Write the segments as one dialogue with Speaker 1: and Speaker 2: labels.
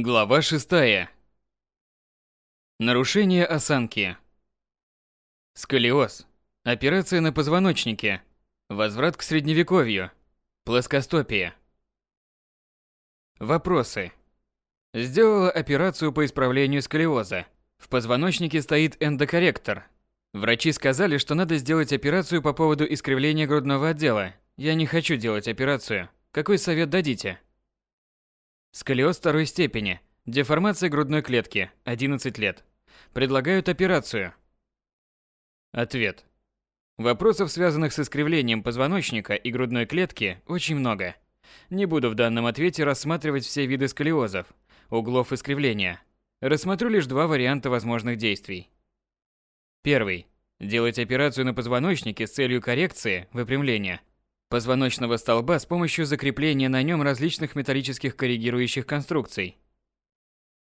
Speaker 1: Глава 6. Нарушение осанки. Сколиоз. Операция на позвоночнике. Возврат к средневековью. Плоскостопие. Вопросы. Сделала операцию по исправлению сколиоза. В позвоночнике стоит эндокорректор. Врачи сказали, что надо сделать операцию по поводу искривления грудного отдела. Я не хочу делать операцию. Какой совет дадите? Сколиоз второй степени. Деформация грудной клетки. 11 лет. Предлагают операцию. Ответ. Вопросов, связанных с искривлением позвоночника и грудной клетки, очень много. Не буду в данном ответе рассматривать все виды сколиозов, углов искривления. Рассмотрю лишь два варианта возможных действий. Первый. Делать операцию на позвоночнике с целью коррекции, выпрямления, позвоночного столба с помощью закрепления на нем различных металлических коррегирующих конструкций.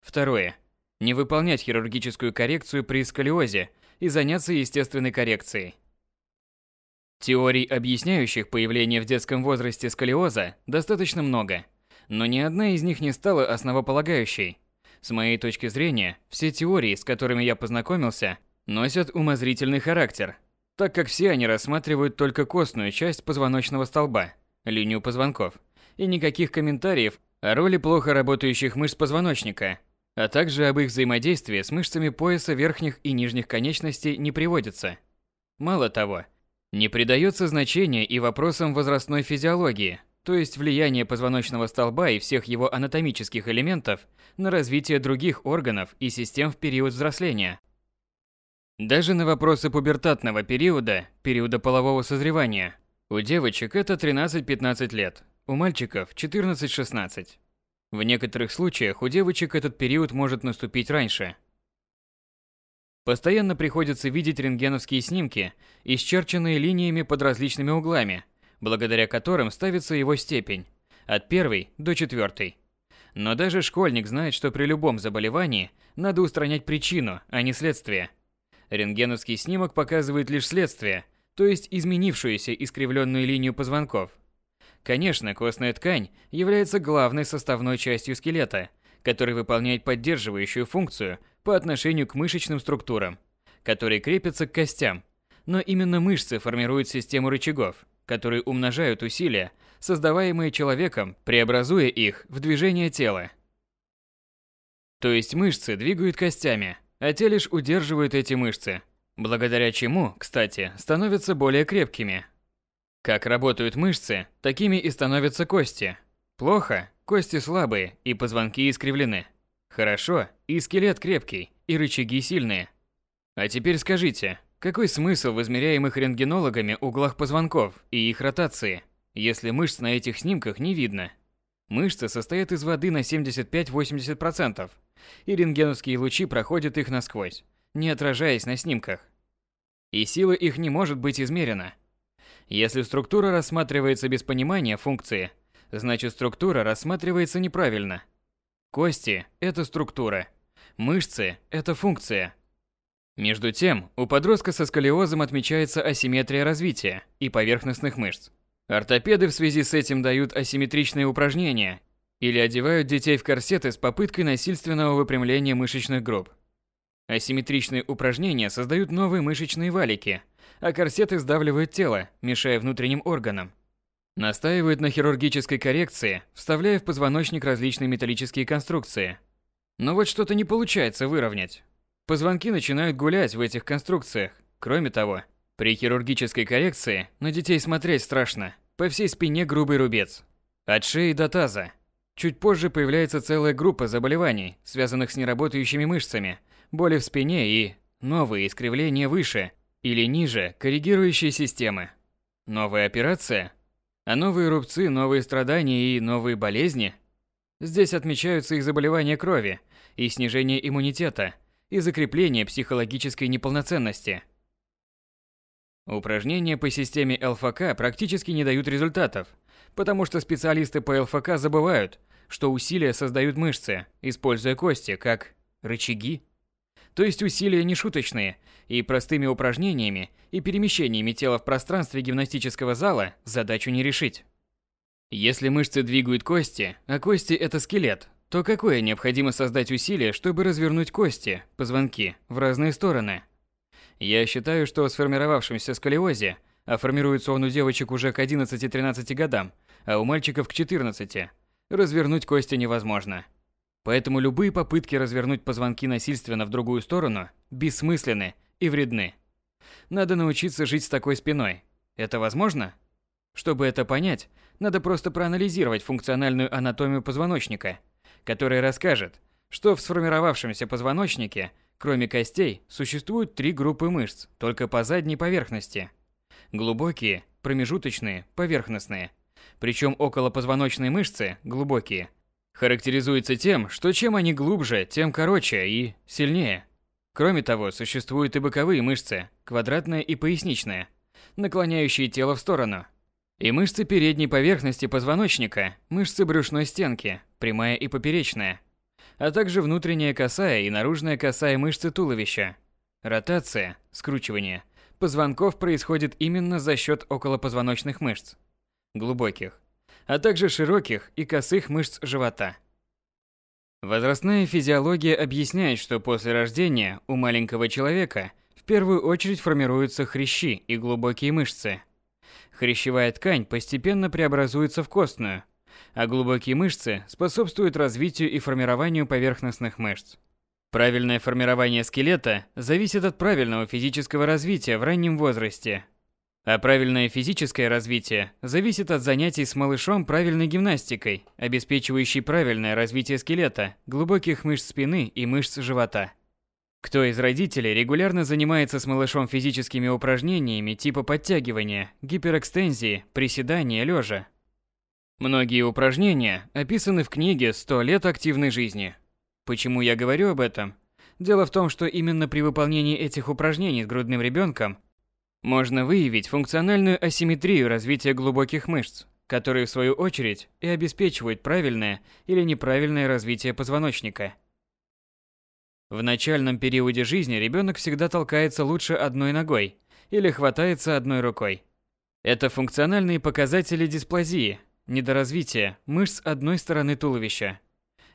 Speaker 1: Второе. Не выполнять хирургическую коррекцию при сколиозе и заняться естественной коррекцией. Теорий, объясняющих появление в детском возрасте сколиоза, достаточно много, но ни одна из них не стала основополагающей. С моей точки зрения, все теории, с которыми я познакомился, носят умозрительный характер – так как все они рассматривают только костную часть позвоночного столба, линию позвонков, и никаких комментариев о роли плохо работающих мышц позвоночника, а также об их взаимодействии с мышцами пояса верхних и нижних конечностей не приводится. Мало того, не придается значения и вопросам возрастной физиологии, то есть влияние позвоночного столба и всех его анатомических элементов на развитие других органов и систем в период взросления – даже на вопросы пубертатного периода, периода полового созревания, у девочек это 13-15 лет, у мальчиков 14-16. В некоторых случаях у девочек этот период может наступить раньше. Постоянно приходится видеть рентгеновские снимки, исчерченные линиями под различными углами, благодаря которым ставится его степень, от первой до четвертой. Но даже школьник знает, что при любом заболевании надо устранять причину, а не следствие – Рентгеновский снимок показывает лишь следствие, то есть изменившуюся искривленную линию позвонков. Конечно, костная ткань является главной составной частью скелета, который выполняет поддерживающую функцию по отношению к мышечным структурам, которые крепятся к костям. Но именно мышцы формируют систему рычагов, которые умножают усилия, создаваемые человеком, преобразуя их в движение тела. То есть мышцы двигают костями, а те лишь удерживают эти мышцы, благодаря чему, кстати, становятся более крепкими. Как работают мышцы, такими и становятся кости. Плохо, кости слабые и позвонки искривлены. Хорошо, и скелет крепкий, и рычаги сильные. А теперь скажите, какой смысл в измеряемых рентгенологами углах позвонков и их ротации, если мышц на этих снимках не видно? Мышцы состоят из воды на 75-80%, и рентгеновские лучи проходят их насквозь, не отражаясь на снимках. И сила их не может быть измерена. Если структура рассматривается без понимания функции, значит структура рассматривается неправильно. Кости – это структура, мышцы – это функция. Между тем, у подростка со сколиозом отмечается асимметрия развития и поверхностных мышц. Ортопеды в связи с этим дают асимметричные упражнения или одевают детей в корсеты с попыткой насильственного выпрямления мышечных групп. Асимметричные упражнения создают новые мышечные валики, а корсеты сдавливают тело, мешая внутренним органам. Настаивают на хирургической коррекции, вставляя в позвоночник различные металлические конструкции. Но вот что-то не получается выровнять. Позвонки начинают гулять в этих конструкциях. Кроме того, при хирургической коррекции на детей смотреть страшно. По всей спине грубый рубец. От шеи до таза. Чуть позже появляется целая группа заболеваний, связанных с неработающими мышцами, боли в спине и новые искривления выше или ниже коррегирующей системы. Новая операция? А новые рубцы, новые страдания и новые болезни? Здесь отмечаются и заболевания крови, и снижение иммунитета, и закрепление психологической неполноценности. Упражнения по системе ЛФК практически не дают результатов – потому что специалисты по ЛФК забывают, что усилия создают мышцы, используя кости как рычаги. То есть усилия не шуточные, и простыми упражнениями и перемещениями тела в пространстве гимнастического зала задачу не решить. Если мышцы двигают кости, а кости это скелет, то какое необходимо создать усилие, чтобы развернуть кости, позвонки, в разные стороны? Я считаю, что в сформировавшемся сколиозе, а формируется он у девочек уже к 11-13 годам, а у мальчиков к 14, развернуть кости невозможно. Поэтому любые попытки развернуть позвонки насильственно в другую сторону бессмысленны и вредны. Надо научиться жить с такой спиной. Это возможно? Чтобы это понять, надо просто проанализировать функциональную анатомию позвоночника, которая расскажет, что в сформировавшемся позвоночнике, кроме костей, существуют три группы мышц, только по задней поверхности. Глубокие, промежуточные, поверхностные. Причем околопозвоночные мышцы, глубокие, характеризуются тем, что чем они глубже, тем короче и сильнее. Кроме того, существуют и боковые мышцы, квадратная и поясничная, наклоняющие тело в сторону. И мышцы передней поверхности позвоночника, мышцы брюшной стенки, прямая и поперечная, а также внутренняя косая и наружная косая мышцы туловища. Ротация, скручивание, позвонков происходит именно за счет околопозвоночных мышц, глубоких, а также широких и косых мышц живота. Возрастная физиология объясняет, что после рождения у маленького человека в первую очередь формируются хрящи и глубокие мышцы. Хрящевая ткань постепенно преобразуется в костную, а глубокие мышцы способствуют развитию и формированию поверхностных мышц. Правильное формирование скелета зависит от правильного физического развития в раннем возрасте, а правильное физическое развитие зависит от занятий с малышом правильной гимнастикой, обеспечивающей правильное развитие скелета, глубоких мышц спины и мышц живота. Кто из родителей регулярно занимается с малышом физическими упражнениями типа подтягивания, гиперэкстензии, приседания лежа? Многие упражнения описаны в книге «100 лет активной жизни». Почему я говорю об этом? Дело в том, что именно при выполнении этих упражнений с грудным ребенком можно выявить функциональную асимметрию развития глубоких мышц, которые в свою очередь и обеспечивают правильное или неправильное развитие позвоночника. В начальном периоде жизни ребенок всегда толкается лучше одной ногой или хватается одной рукой. Это функциональные показатели дисплазии, недоразвития мышц одной стороны туловища.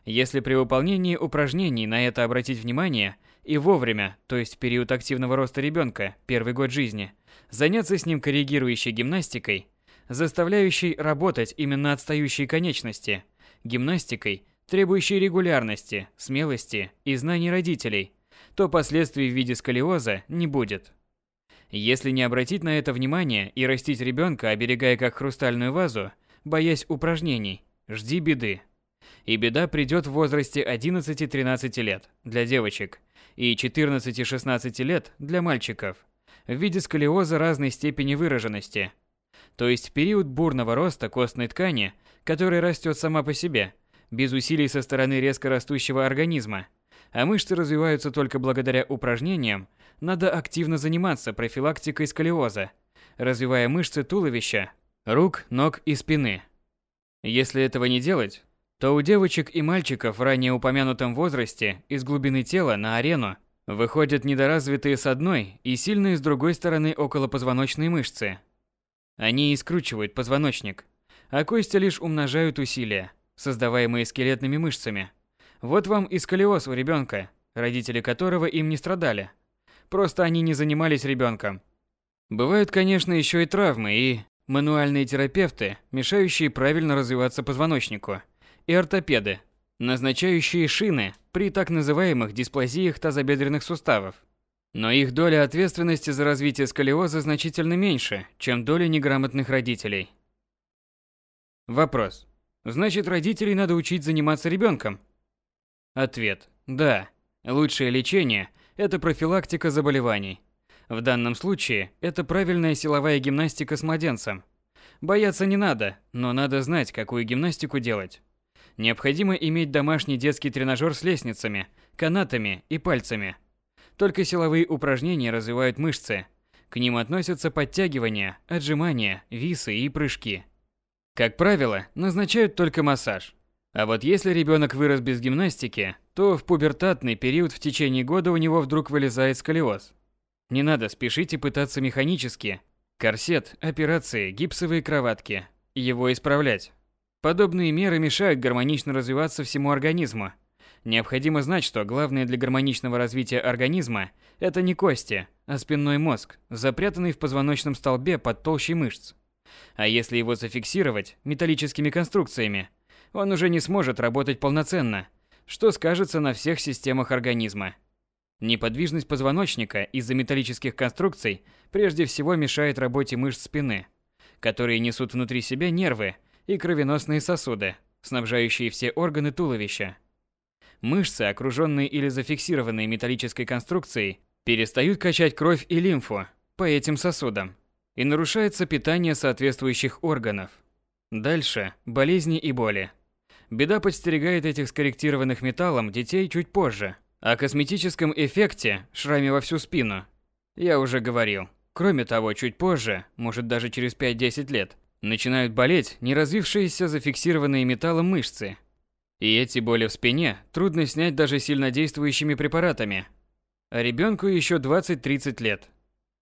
Speaker 1: Если при выполнении упражнений на это обратить внимание и вовремя, то есть в период активного роста ребенка, первый год жизни, заняться с ним коррегирующей гимнастикой, заставляющей работать именно отстающие конечности, гимнастикой, требующей регулярности, смелости и знаний родителей, то последствий в виде сколиоза не будет. Если не обратить на это внимание и растить ребенка, оберегая как хрустальную вазу, боясь упражнений, жди беды. И беда придет в возрасте 11-13 лет для девочек и 14-16 лет для мальчиков в виде сколиоза разной степени выраженности. То есть в период бурного роста костной ткани, которая растет сама по себе, без усилий со стороны резко растущего организма, а мышцы развиваются только благодаря упражнениям, надо активно заниматься профилактикой сколиоза, развивая мышцы туловища, рук, ног и спины. Если этого не делать, то у девочек и мальчиков в ранее упомянутом возрасте из глубины тела на арену Выходят недоразвитые с одной и сильные с другой стороны околопозвоночные мышцы. Они и скручивают позвоночник, а кости лишь умножают усилия, создаваемые скелетными мышцами. Вот вам и сколиоз у ребенка, родители которого им не страдали. Просто они не занимались ребенком. Бывают, конечно, еще и травмы и мануальные терапевты, мешающие правильно развиваться позвоночнику, и ортопеды, назначающие шины при так называемых дисплазиях тазобедренных суставов. Но их доля ответственности за развитие сколиоза значительно меньше, чем доля неграмотных родителей. Вопрос. Значит, родителей надо учить заниматься ребенком? Ответ. Да. Лучшее лечение – это профилактика заболеваний. В данном случае это правильная силовая гимнастика с младенцем. Бояться не надо, но надо знать, какую гимнастику делать. Необходимо иметь домашний детский тренажер с лестницами, канатами и пальцами. Только силовые упражнения развивают мышцы. К ним относятся подтягивания, отжимания, висы и прыжки. Как правило, назначают только массаж. А вот если ребенок вырос без гимнастики, то в пубертатный период в течение года у него вдруг вылезает сколиоз. Не надо спешить и пытаться механически, корсет, операции, гипсовые кроватки, его исправлять. Подобные меры мешают гармонично развиваться всему организму. Необходимо знать, что главное для гармоничного развития организма – это не кости, а спинной мозг, запрятанный в позвоночном столбе под толщей мышц. А если его зафиксировать металлическими конструкциями, он уже не сможет работать полноценно, что скажется на всех системах организма. Неподвижность позвоночника из-за металлических конструкций прежде всего мешает работе мышц спины, которые несут внутри себя нервы и кровеносные сосуды, снабжающие все органы туловища. Мышцы, окруженные или зафиксированные металлической конструкцией, перестают качать кровь и лимфу по этим сосудам, и нарушается питание соответствующих органов. Дальше – болезни и боли. Беда подстерегает этих скорректированных металлом детей чуть позже. О косметическом эффекте – шраме во всю спину. Я уже говорил. Кроме того, чуть позже, может даже через 5-10 лет, начинают болеть неразвившиеся зафиксированные металлом мышцы. И эти боли в спине трудно снять даже сильнодействующими препаратами. А ребенку еще 20-30 лет.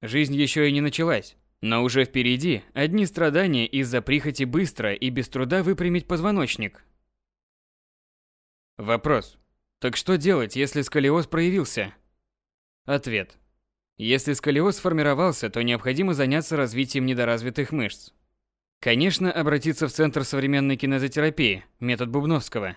Speaker 1: Жизнь еще и не началась. Но уже впереди одни страдания из-за прихоти быстро и без труда выпрямить позвоночник. Вопрос. Так что делать, если сколиоз проявился? Ответ. Если сколиоз сформировался, то необходимо заняться развитием недоразвитых мышц. Конечно, обратиться в Центр современной кинезотерапии, метод Бубновского.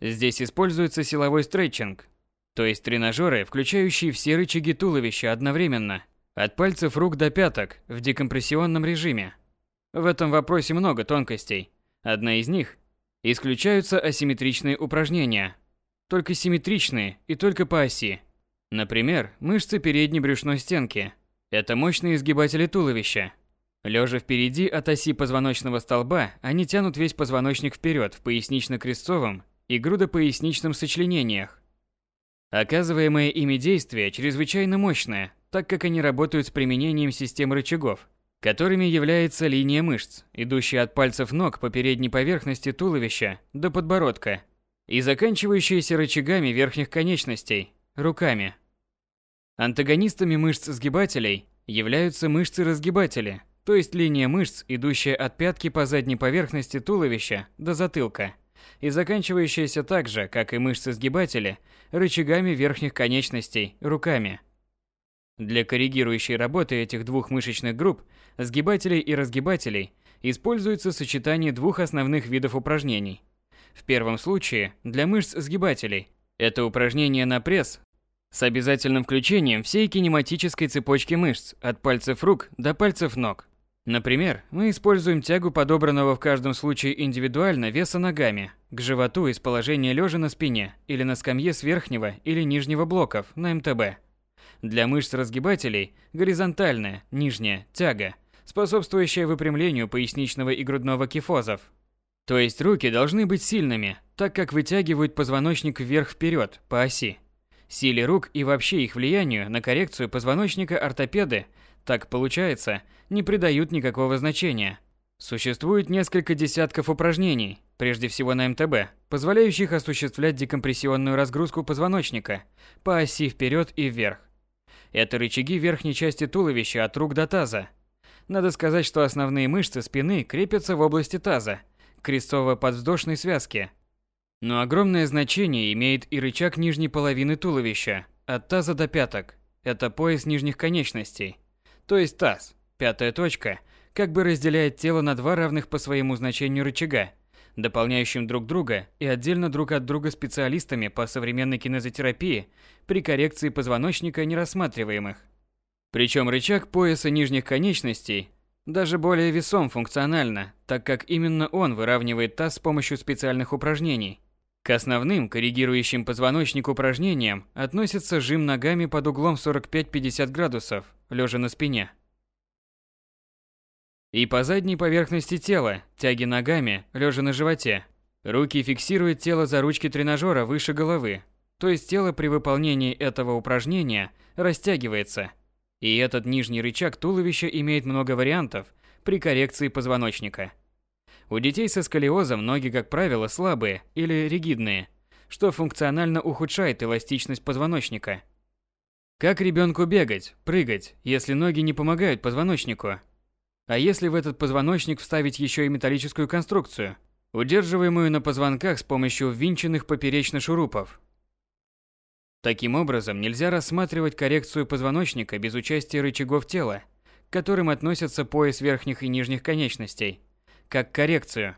Speaker 1: Здесь используется силовой стретчинг, то есть тренажеры, включающие все рычаги туловища одновременно – от пальцев рук до пяток в декомпрессионном режиме. В этом вопросе много тонкостей. Одна из них – исключаются асимметричные упражнения. Только симметричные и только по оси. Например, мышцы передней брюшной стенки. Это мощные изгибатели туловища. Лежа впереди от оси позвоночного столба, они тянут весь позвоночник вперед в пояснично-крестцовом и грудопоясничном сочленениях. Оказываемое ими действие чрезвычайно мощное, так как они работают с применением систем рычагов, которыми является линия мышц, идущая от пальцев ног по передней поверхности туловища до подбородка и заканчивающаяся рычагами верхних конечностей, руками. Антагонистами мышц сгибателей являются мышцы-разгибатели, то есть линия мышц, идущая от пятки по задней поверхности туловища до затылка и заканчивающаяся так же, как и мышцы-сгибатели, рычагами верхних конечностей, руками – для коррегирующей работы этих двух мышечных групп, сгибателей и разгибателей, используется сочетание двух основных видов упражнений. В первом случае, для мышц сгибателей, это упражнение на пресс с обязательным включением всей кинематической цепочки мышц от пальцев рук до пальцев ног. Например, мы используем тягу подобранного в каждом случае индивидуально веса ногами к животу из положения лежа на спине или на скамье с верхнего или нижнего блоков на МТБ. Для мышц разгибателей горизонтальная, нижняя тяга, способствующая выпрямлению поясничного и грудного кифозов. То есть руки должны быть сильными, так как вытягивают позвоночник вверх-вперед по оси. Силе рук и вообще их влиянию на коррекцию позвоночника ортопеды, так получается, не придают никакого значения. Существует несколько десятков упражнений, прежде всего на МТБ, позволяющих осуществлять декомпрессионную разгрузку позвоночника по оси вперед и вверх. Это рычаги верхней части туловища от рук до таза. Надо сказать, что основные мышцы спины крепятся в области таза, крестцово-подвздошной связки. Но огромное значение имеет и рычаг нижней половины туловища, от таза до пяток. Это пояс нижних конечностей. То есть таз, пятая точка, как бы разделяет тело на два равных по своему значению рычага – дополняющим друг друга и отдельно друг от друга специалистами по современной кинезотерапии при коррекции позвоночника нерассматриваемых. Причем рычаг пояса нижних конечностей даже более весом функционально, так как именно он выравнивает таз с помощью специальных упражнений. К основным коррегирующим позвоночник упражнениям относится жим ногами под углом 45-50 градусов, лежа на спине. И по задней поверхности тела, тяги ногами, лежа на животе. Руки фиксируют тело за ручки тренажера выше головы. То есть тело при выполнении этого упражнения растягивается. И этот нижний рычаг туловища имеет много вариантов при коррекции позвоночника. У детей со сколиозом ноги, как правило, слабые или ригидные, что функционально ухудшает эластичность позвоночника. Как ребенку бегать, прыгать, если ноги не помогают позвоночнику? А если в этот позвоночник вставить еще и металлическую конструкцию? удерживаемую на позвонках с помощью ввинченных поперечно шурупов. Таким образом, нельзя рассматривать коррекцию позвоночника без участия рычагов тела, к которым относятся пояс верхних и нижних конечностей, как коррекцию.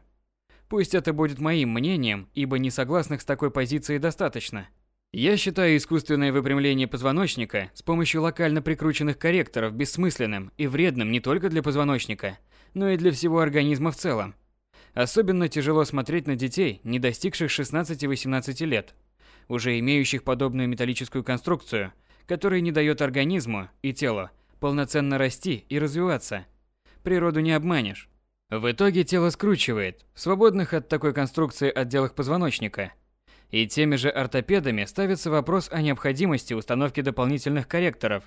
Speaker 1: Пусть это будет моим мнением, ибо несогласных с такой позицией достаточно. Я считаю искусственное выпрямление позвоночника с помощью локально прикрученных корректоров бессмысленным и вредным не только для позвоночника, но и для всего организма в целом. Особенно тяжело смотреть на детей, не достигших 16-18 лет, уже имеющих подобную металлическую конструкцию, которая не дает организму и телу полноценно расти и развиваться. Природу не обманешь. В итоге тело скручивает, в свободных от такой конструкции отделах позвоночника. И теми же ортопедами ставится вопрос о необходимости установки дополнительных корректоров,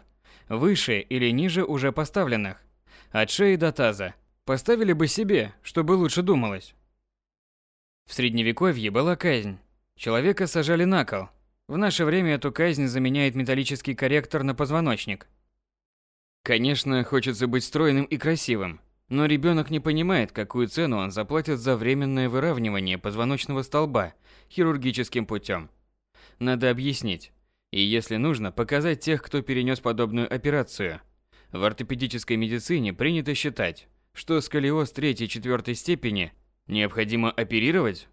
Speaker 1: выше или ниже уже поставленных, от шеи до таза. Поставили бы себе, чтобы лучше думалось. В средневековье была казнь. Человека сажали на кол. В наше время эту казнь заменяет металлический корректор на позвоночник. Конечно, хочется быть стройным и красивым, но ребенок не понимает, какую цену он заплатит за временное выравнивание позвоночного столба хирургическим путем. Надо объяснить. И если нужно, показать тех, кто перенес подобную операцию. В ортопедической медицине принято считать, что сколиоз третьей-четвертой степени необходимо оперировать?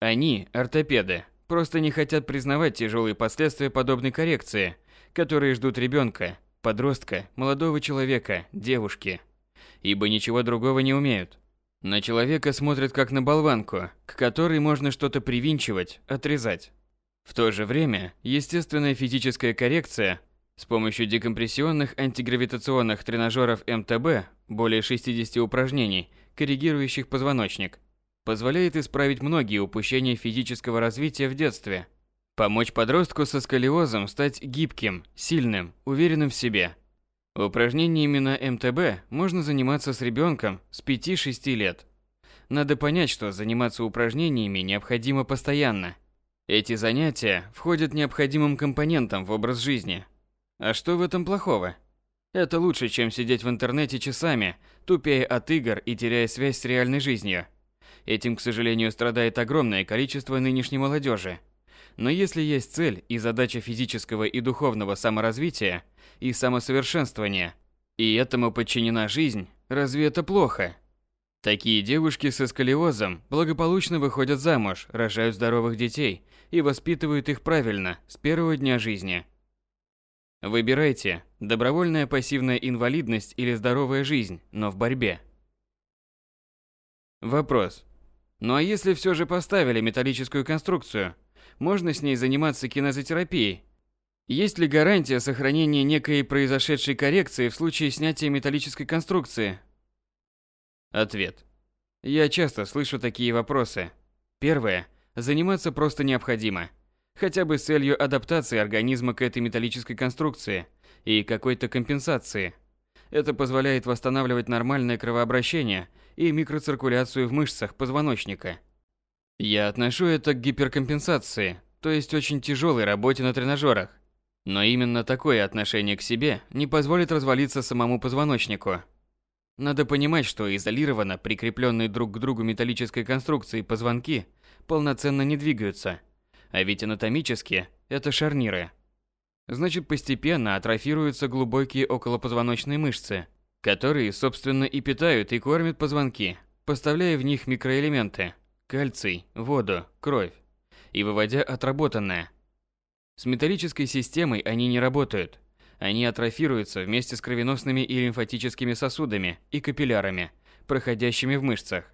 Speaker 1: Они, ортопеды, просто не хотят признавать тяжелые последствия подобной коррекции, которые ждут ребенка, подростка, молодого человека, девушки. Ибо ничего другого не умеют. На человека смотрят как на болванку, к которой можно что-то привинчивать, отрезать. В то же время, естественная физическая коррекция с помощью декомпрессионных антигравитационных тренажеров МТБ, более 60 упражнений, коррегирующих позвоночник, позволяет исправить многие упущения физического развития в детстве, помочь подростку со сколиозом стать гибким, сильным, уверенным в себе. Упражнениями на МТБ можно заниматься с ребенком с 5-6 лет. Надо понять, что заниматься упражнениями необходимо постоянно. Эти занятия входят необходимым компонентом в образ жизни – а что в этом плохого? Это лучше, чем сидеть в интернете часами, тупея от игр и теряя связь с реальной жизнью. Этим, к сожалению, страдает огромное количество нынешней молодежи. Но если есть цель и задача физического и духовного саморазвития и самосовершенствования, и этому подчинена жизнь, разве это плохо? Такие девушки со сколиозом благополучно выходят замуж, рожают здоровых детей и воспитывают их правильно с первого дня жизни. Выбирайте добровольная пассивная инвалидность или здоровая жизнь, но в борьбе. Вопрос. Ну а если все же поставили металлическую конструкцию, можно с ней заниматься кинезотерапией? Есть ли гарантия сохранения некой произошедшей коррекции в случае снятия металлической конструкции? Ответ. Я часто слышу такие вопросы. Первое. Заниматься просто необходимо хотя бы с целью адаптации организма к этой металлической конструкции и какой-то компенсации. Это позволяет восстанавливать нормальное кровообращение и микроциркуляцию в мышцах позвоночника. Я отношу это к гиперкомпенсации, то есть очень тяжелой работе на тренажерах. Но именно такое отношение к себе не позволит развалиться самому позвоночнику. Надо понимать, что изолированно прикрепленные друг к другу металлической конструкции позвонки полноценно не двигаются – а ведь анатомически это шарниры. Значит, постепенно атрофируются глубокие околопозвоночные мышцы, которые, собственно, и питают и кормят позвонки, поставляя в них микроэлементы – кальций, воду, кровь, и выводя отработанное. С металлической системой они не работают. Они атрофируются вместе с кровеносными и лимфатическими сосудами и капиллярами, проходящими в мышцах.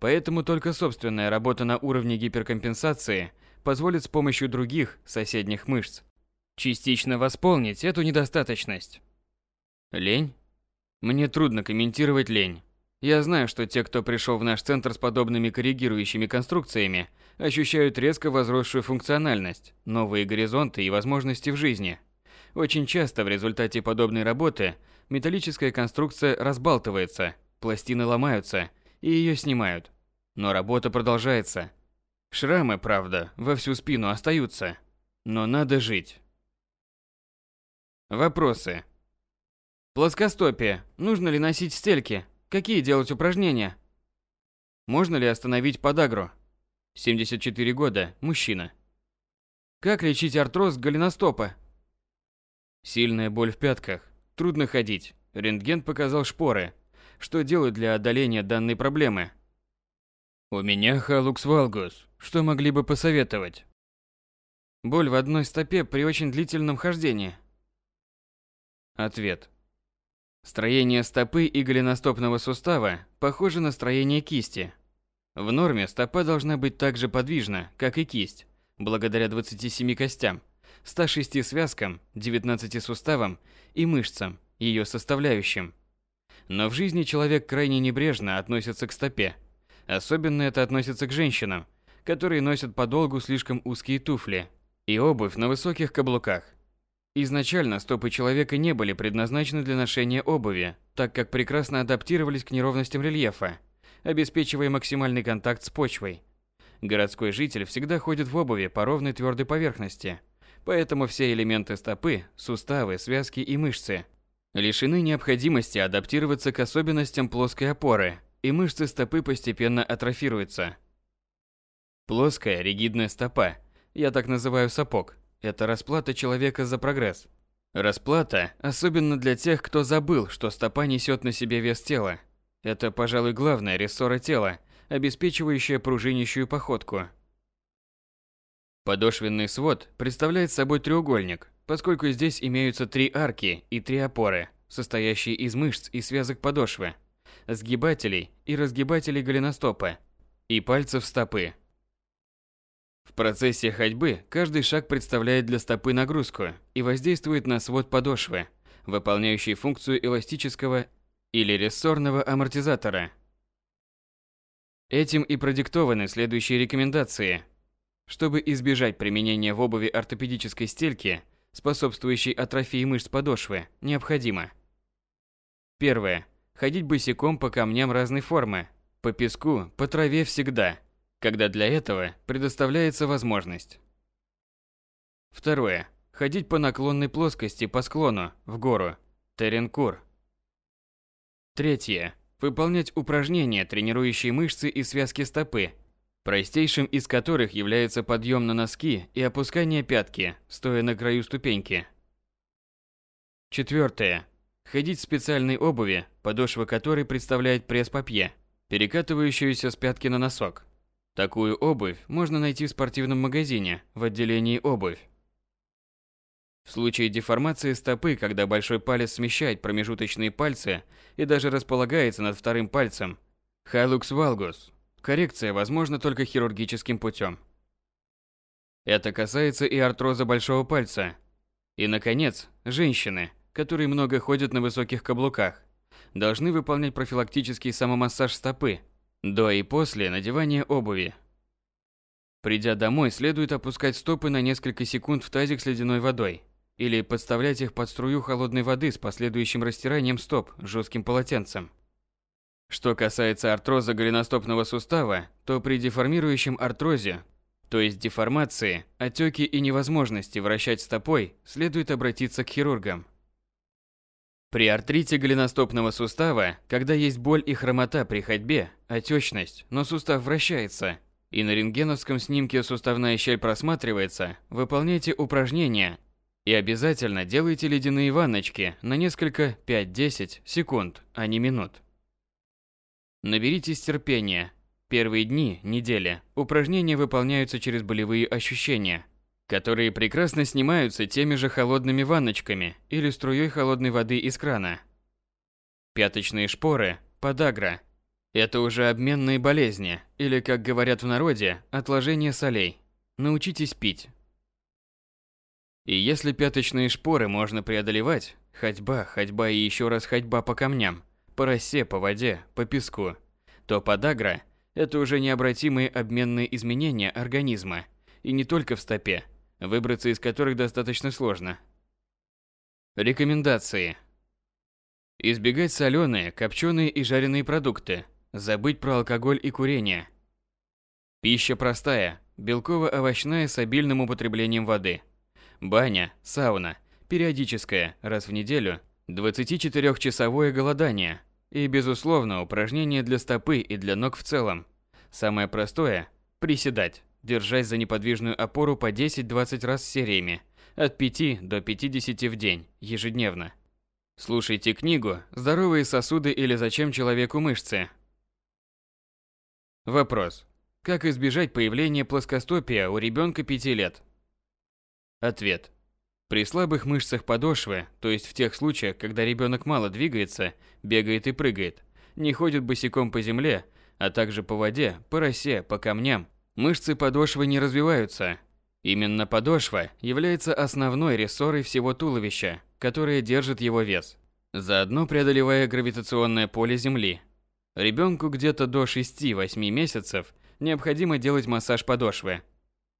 Speaker 1: Поэтому только собственная работа на уровне гиперкомпенсации – позволит с помощью других соседних мышц частично восполнить эту недостаточность. Лень? Мне трудно комментировать лень. Я знаю, что те, кто пришел в наш центр с подобными коррегирующими конструкциями, ощущают резко возросшую функциональность, новые горизонты и возможности в жизни. Очень часто в результате подобной работы металлическая конструкция разбалтывается, пластины ломаются и ее снимают. Но работа продолжается – Шрамы, правда, во всю спину остаются. Но надо жить. Вопросы. Плоскостопие. Нужно ли носить стельки? Какие делать упражнения? Можно ли остановить подагру? 74 года, мужчина. Как лечить артроз голеностопа? Сильная боль в пятках, трудно ходить. Рентген показал шпоры. Что делать для одоления данной проблемы? У меня халукс валгус. Что могли бы посоветовать? Боль в одной стопе при очень длительном хождении. Ответ. Строение стопы и голеностопного сустава похоже на строение кисти. В норме стопа должна быть так же подвижна, как и кисть, благодаря 27 костям, 106 связкам, 19 суставам и мышцам, ее составляющим. Но в жизни человек крайне небрежно относится к стопе. Особенно это относится к женщинам, которые носят подолгу слишком узкие туфли и обувь на высоких каблуках. Изначально стопы человека не были предназначены для ношения обуви, так как прекрасно адаптировались к неровностям рельефа, обеспечивая максимальный контакт с почвой. Городской житель всегда ходит в обуви по ровной твердой поверхности, поэтому все элементы стопы, суставы, связки и мышцы лишены необходимости адаптироваться к особенностям плоской опоры, и мышцы стопы постепенно атрофируются. Плоская ригидная стопа, я так называю сапог, это расплата человека за прогресс. Расплата, особенно для тех, кто забыл, что стопа несет на себе вес тела. Это, пожалуй, главная рессора тела, обеспечивающая пружинящую походку. Подошвенный свод представляет собой треугольник, поскольку здесь имеются три арки и три опоры, состоящие из мышц и связок подошвы, сгибателей и разгибателей голеностопа и пальцев стопы. В процессе ходьбы каждый шаг представляет для стопы нагрузку и воздействует на свод подошвы, выполняющий функцию эластического или рессорного амортизатора. Этим и продиктованы следующие рекомендации. Чтобы избежать применения в обуви ортопедической стельки, способствующей атрофии мышц подошвы, необходимо. Первое. Ходить босиком по камням разной формы, по песку, по траве всегда – когда для этого предоставляется возможность. Второе. Ходить по наклонной плоскости по склону, в гору. Теренкур. Третье. Выполнять упражнения, тренирующие мышцы и связки стопы, простейшим из которых является подъем на носки и опускание пятки, стоя на краю ступеньки. Четвертое. Ходить в специальной обуви, подошва которой представляет пресс-папье, перекатывающуюся с пятки на носок. Такую обувь можно найти в спортивном магазине в отделении обувь. В случае деформации стопы, когда большой палец смещает промежуточные пальцы и даже располагается над вторым пальцем, халукс валгус, коррекция возможна только хирургическим путем. Это касается и артроза большого пальца. И, наконец, женщины, которые много ходят на высоких каблуках, должны выполнять профилактический самомассаж стопы – до и после надевания обуви. Придя домой, следует опускать стопы на несколько секунд в тазик с ледяной водой или подставлять их под струю холодной воды с последующим растиранием стоп жестким полотенцем. Что касается артроза голеностопного сустава, то при деформирующем артрозе, то есть деформации, отеки и невозможности вращать стопой, следует обратиться к хирургам. При артрите голеностопного сустава, когда есть боль и хромота при ходьбе, отечность, но сустав вращается, и на рентгеновском снимке суставная щель просматривается, выполняйте упражнения и обязательно делайте ледяные ванночки на несколько 5-10 секунд, а не минут. Наберитесь терпения. Первые дни, недели, упражнения выполняются через болевые ощущения – которые прекрасно снимаются теми же холодными ванночками или струей холодной воды из крана. Пяточные шпоры, подагра – это уже обменные болезни, или, как говорят в народе, отложение солей. Научитесь пить. И если пяточные шпоры можно преодолевать, ходьба, ходьба и еще раз ходьба по камням, по росе, по воде, по песку, то подагра – это уже необратимые обменные изменения организма, и не только в стопе, выбраться из которых достаточно сложно. Рекомендации. Избегать соленые, копченые и жареные продукты. Забыть про алкоголь и курение. Пища простая, белково-овощная с обильным употреблением воды. Баня, сауна, периодическое, раз в неделю, 24-часовое голодание и, безусловно, упражнения для стопы и для ног в целом, Самое простое – приседать, держась за неподвижную опору по 10-20 раз сериями, от 5 до 50 в день, ежедневно. Слушайте книгу «Здоровые сосуды или зачем человеку мышцы?» Вопрос. Как избежать появления плоскостопия у ребенка 5 лет? Ответ. При слабых мышцах подошвы, то есть в тех случаях, когда ребенок мало двигается, бегает и прыгает, не ходит босиком по земле, а также по воде, по росе, по камням, мышцы подошвы не развиваются. Именно подошва является основной рессорой всего туловища, которая держит его вес, заодно преодолевая гравитационное поле Земли. Ребенку где-то до 6-8 месяцев необходимо делать массаж подошвы,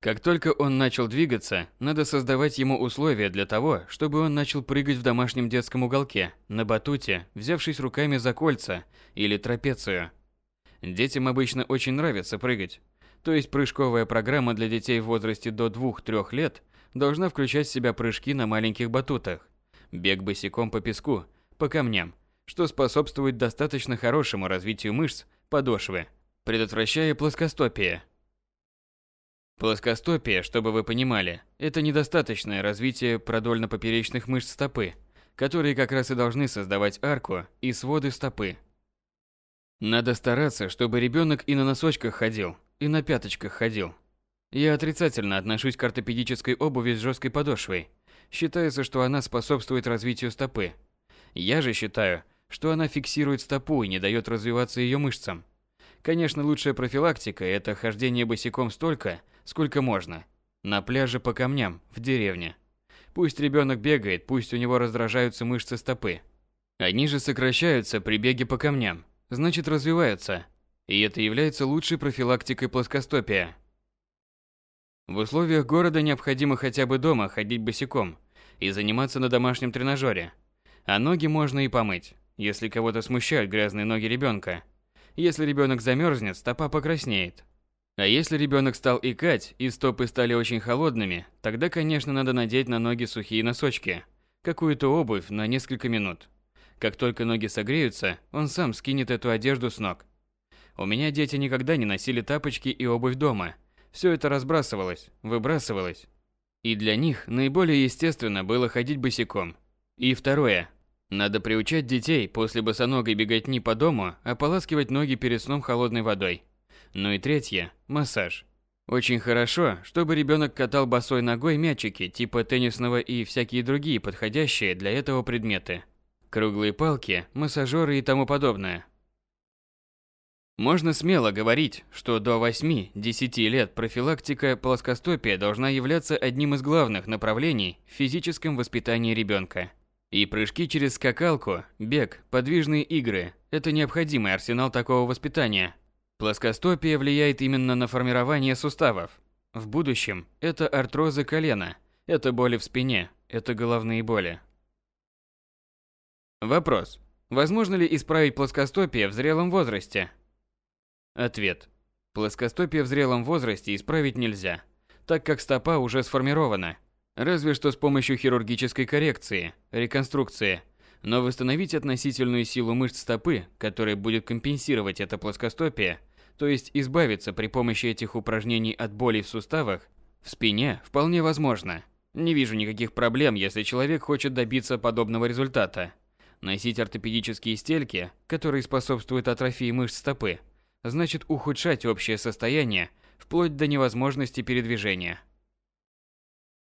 Speaker 1: как только он начал двигаться, надо создавать ему условия для того, чтобы он начал прыгать в домашнем детском уголке, на батуте, взявшись руками за кольца или трапецию. Детям обычно очень нравится прыгать. То есть прыжковая программа для детей в возрасте до 2-3 лет должна включать в себя прыжки на маленьких батутах, бег босиком по песку, по камням, что способствует достаточно хорошему развитию мышц подошвы, предотвращая плоскостопие. Плоскостопие, чтобы вы понимали, это недостаточное развитие продольно-поперечных мышц стопы, которые как раз и должны создавать арку и своды стопы. Надо стараться, чтобы ребенок и на носочках ходил, и на пяточках ходил. Я отрицательно отношусь к ортопедической обуви с жесткой подошвой. Считается, что она способствует развитию стопы. Я же считаю, что она фиксирует стопу и не дает развиваться ее мышцам. Конечно, лучшая профилактика – это хождение босиком столько, сколько можно. На пляже по камням, в деревне. Пусть ребенок бегает, пусть у него раздражаются мышцы стопы. Они же сокращаются при беге по камням, значит развиваются. И это является лучшей профилактикой плоскостопия. В условиях города необходимо хотя бы дома ходить босиком и заниматься на домашнем тренажере. А ноги можно и помыть, если кого-то смущают грязные ноги ребенка. Если ребенок замерзнет, стопа покраснеет. А если ребенок стал икать и стопы стали очень холодными, тогда, конечно, надо надеть на ноги сухие носочки, какую-то обувь на несколько минут. Как только ноги согреются, он сам скинет эту одежду с ног. У меня дети никогда не носили тапочки и обувь дома. Все это разбрасывалось, выбрасывалось. И для них наиболее естественно было ходить босиком. И второе. Надо приучать детей после босоногой беготни по дому ополаскивать ноги перед сном холодной водой. Ну и третье – массаж. Очень хорошо, чтобы ребенок катал босой ногой мячики типа теннисного и всякие другие подходящие для этого предметы. Круглые палки, массажеры и тому подобное. Можно смело говорить, что до 8-10 лет профилактика плоскостопия должна являться одним из главных направлений в физическом воспитании ребенка. И прыжки через скакалку, бег, подвижные игры – это необходимый арсенал такого воспитания – Плоскостопие влияет именно на формирование суставов. В будущем это артрозы колена, это боли в спине, это головные боли. Вопрос. Возможно ли исправить плоскостопие в зрелом возрасте? Ответ. Плоскостопие в зрелом возрасте исправить нельзя, так как стопа уже сформирована. Разве что с помощью хирургической коррекции, реконструкции. Но восстановить относительную силу мышц стопы, которая будет компенсировать это плоскостопие, то есть избавиться при помощи этих упражнений от болей в суставах, в спине вполне возможно. Не вижу никаких проблем, если человек хочет добиться подобного результата. Носить ортопедические стельки, которые способствуют атрофии мышц стопы, значит ухудшать общее состояние вплоть до невозможности передвижения.